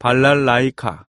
발랄라이카.